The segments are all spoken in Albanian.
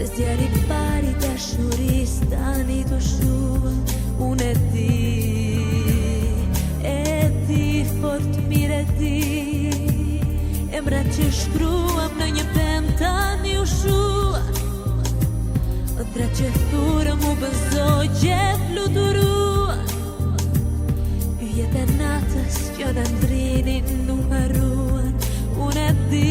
Se zjeri pari të shuris Tani të shumë Unë e ti E ti fort mire ti E mre që shkruam në një pen Tani u shumë Dre që thurë mu bëzoj Gje fluturu Jete natës që dhe ndrinin Nuk haruan Unë e ti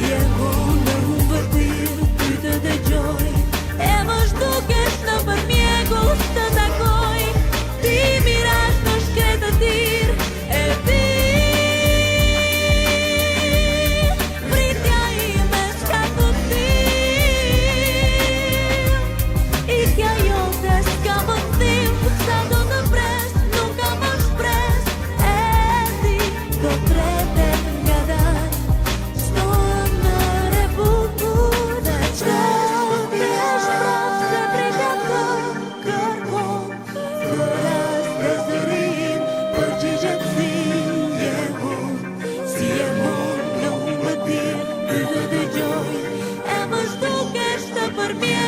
烟火。Yeah.